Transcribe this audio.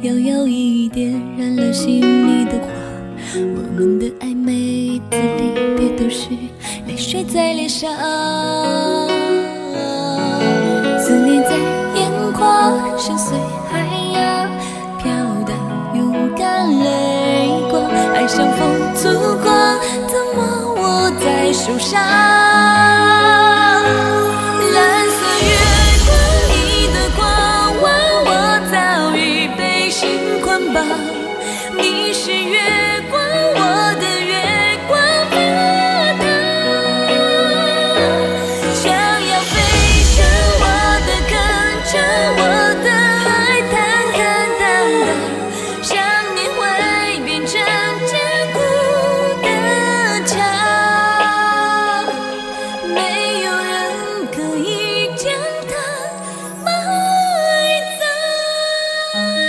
手里的剑牵住光，摇摇一点燃了心里的花。我们的爱每，一次离别都是泪水在脸上。思念在眼眶，深邃海洋，飘荡勇敢泪光，爱像风烛光，怎么握在手上？